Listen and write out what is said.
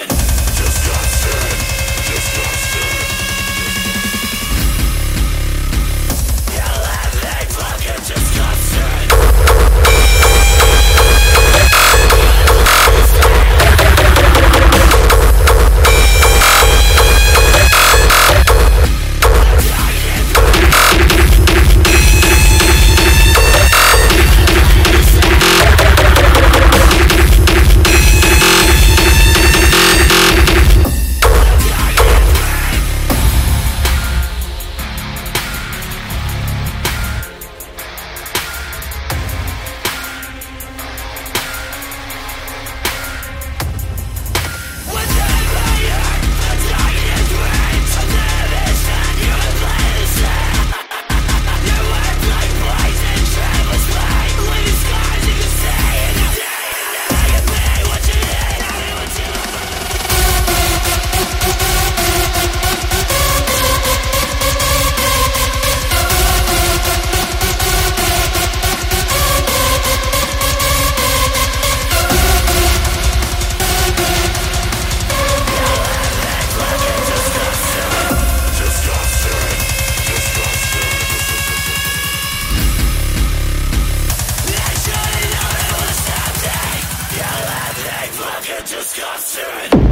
Children! disgusted